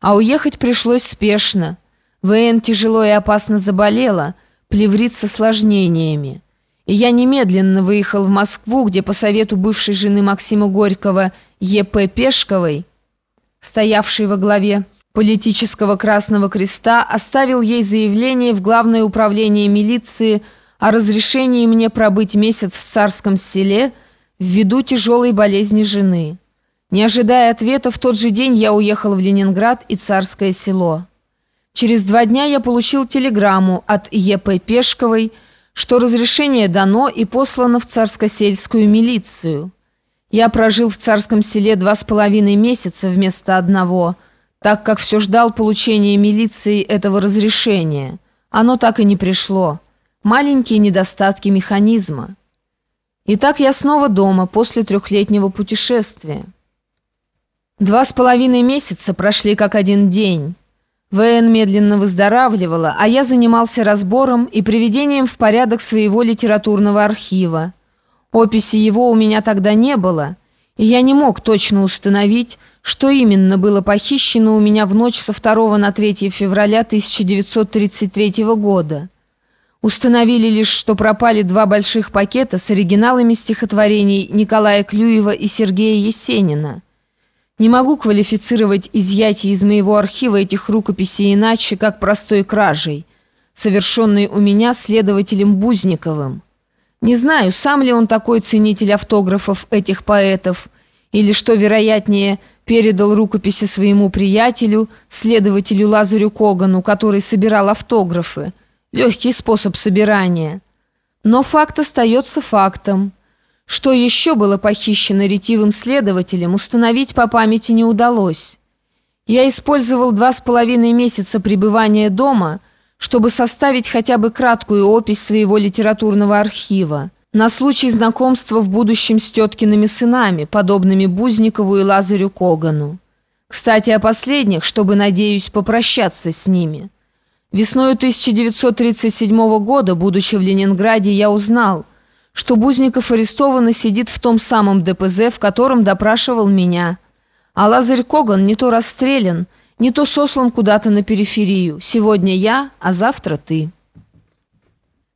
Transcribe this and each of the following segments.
А уехать пришлось спешно. ВН тяжело и опасно заболела, плеврит с осложнениями. И я немедленно выехал в Москву, где по совету бывшей жены Максима Горького Е.П. Пешковой, стоявшей во главе политического Красного Креста, оставил ей заявление в Главное управление милиции о разрешении мне пробыть месяц в царском селе ввиду тяжелой болезни жены. Не ожидая ответа, в тот же день я уехал в Ленинград и Царское село. Через два дня я получил телеграмму от Е.П. Пешковой, что разрешение дано и послано в царскосельскую милицию. Я прожил в царском селе два с половиной месяца вместо одного, так как все ждал получения милиции этого разрешения. Оно так и не пришло. Маленькие недостатки механизма. Итак, я снова дома после трехлетнего путешествия. Два с половиной месяца прошли как один день. ВН медленно выздоравливала, а я занимался разбором и приведением в порядок своего литературного архива. Описи его у меня тогда не было, и я не мог точно установить, что именно было похищено у меня в ночь со 2 на 3 февраля 1933 года. Установили лишь, что пропали два больших пакета с оригиналами стихотворений Николая Клюева и Сергея Есенина – не могу квалифицировать изъятие из моего архива этих рукописей иначе, как простой кражей, совершенной у меня следователем Бузниковым. Не знаю, сам ли он такой ценитель автографов этих поэтов, или, что вероятнее, передал рукописи своему приятелю, следователю Лазарю Когану, который собирал автографы. Легкий способ собирания. Но факт остается фактом. Что еще было похищено ретивым следователем, установить по памяти не удалось. Я использовал два с половиной месяца пребывания дома, чтобы составить хотя бы краткую опись своего литературного архива на случай знакомства в будущем с теткиными сынами, подобными Бузникову и Лазарю Когану. Кстати, о последних, чтобы, надеюсь, попрощаться с ними. Весною 1937 года, будучи в Ленинграде, я узнал – что Бузников арестован и сидит в том самом ДПЗ, в котором допрашивал меня. А Лазарь Коган не то расстрелян, не то сослан куда-то на периферию. Сегодня я, а завтра ты.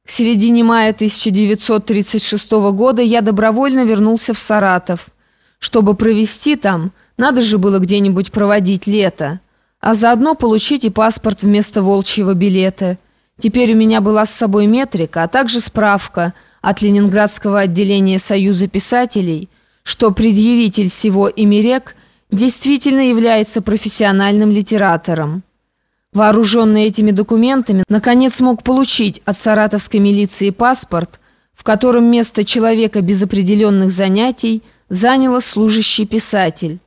К середине мая 1936 года я добровольно вернулся в Саратов. Чтобы провести там, надо же было где-нибудь проводить лето, а заодно получить и паспорт вместо волчьего билета. Теперь у меня была с собой метрика, а также справка – от Ленинградского отделения Союза писателей, что предъявитель всего Имерек действительно является профессиональным литератором. Вооруженный этими документами, наконец смог получить от саратовской милиции паспорт, в котором место человека без определенных занятий заняло служащий писатель.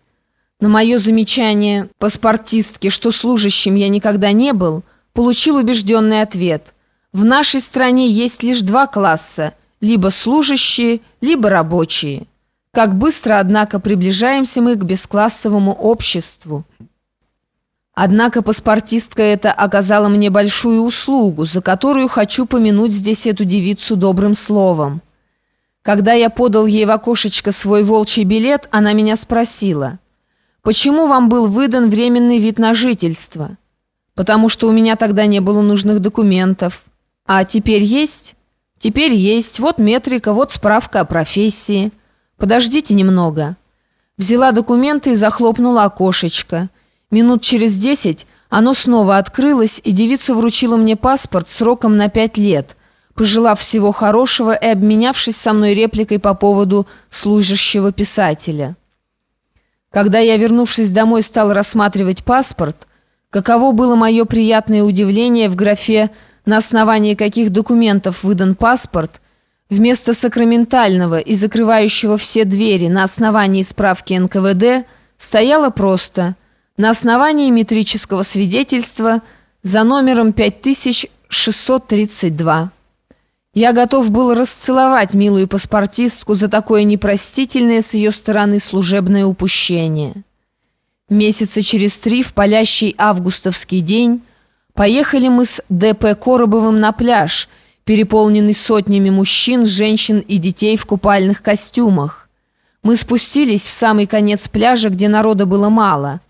На мое замечание паспортистке, что служащим я никогда не был, получил убежденный ответ. В нашей стране есть лишь два класса – либо служащие, либо рабочие. Как быстро, однако, приближаемся мы к бесклассовому обществу. Однако паспортистка эта оказала мне большую услугу, за которую хочу помянуть здесь эту девицу добрым словом. Когда я подал ей в окошечко свой волчий билет, она меня спросила, «Почему вам был выдан временный вид на жительство?» «Потому что у меня тогда не было нужных документов». «А теперь есть?» Теперь есть, вот метрика, вот справка о профессии. Подождите немного. Взяла документы и захлопнула окошечко. Минут через десять оно снова открылось, и девица вручила мне паспорт сроком на пять лет, пожелав всего хорошего и обменявшись со мной репликой по поводу служащего писателя. Когда я, вернувшись домой, стал рассматривать паспорт, каково было мое приятное удивление в графе на основании каких документов выдан паспорт, вместо сакраментального и закрывающего все двери на основании справки НКВД стояло просто на основании метрического свидетельства за номером 5632. Я готов был расцеловать милую паспортистку за такое непростительное с ее стороны служебное упущение. Месяца через три в палящий августовский день Поехали мы с ДП Коробовым на пляж, переполненный сотнями мужчин, женщин и детей в купальных костюмах. Мы спустились в самый конец пляжа, где народа было мало –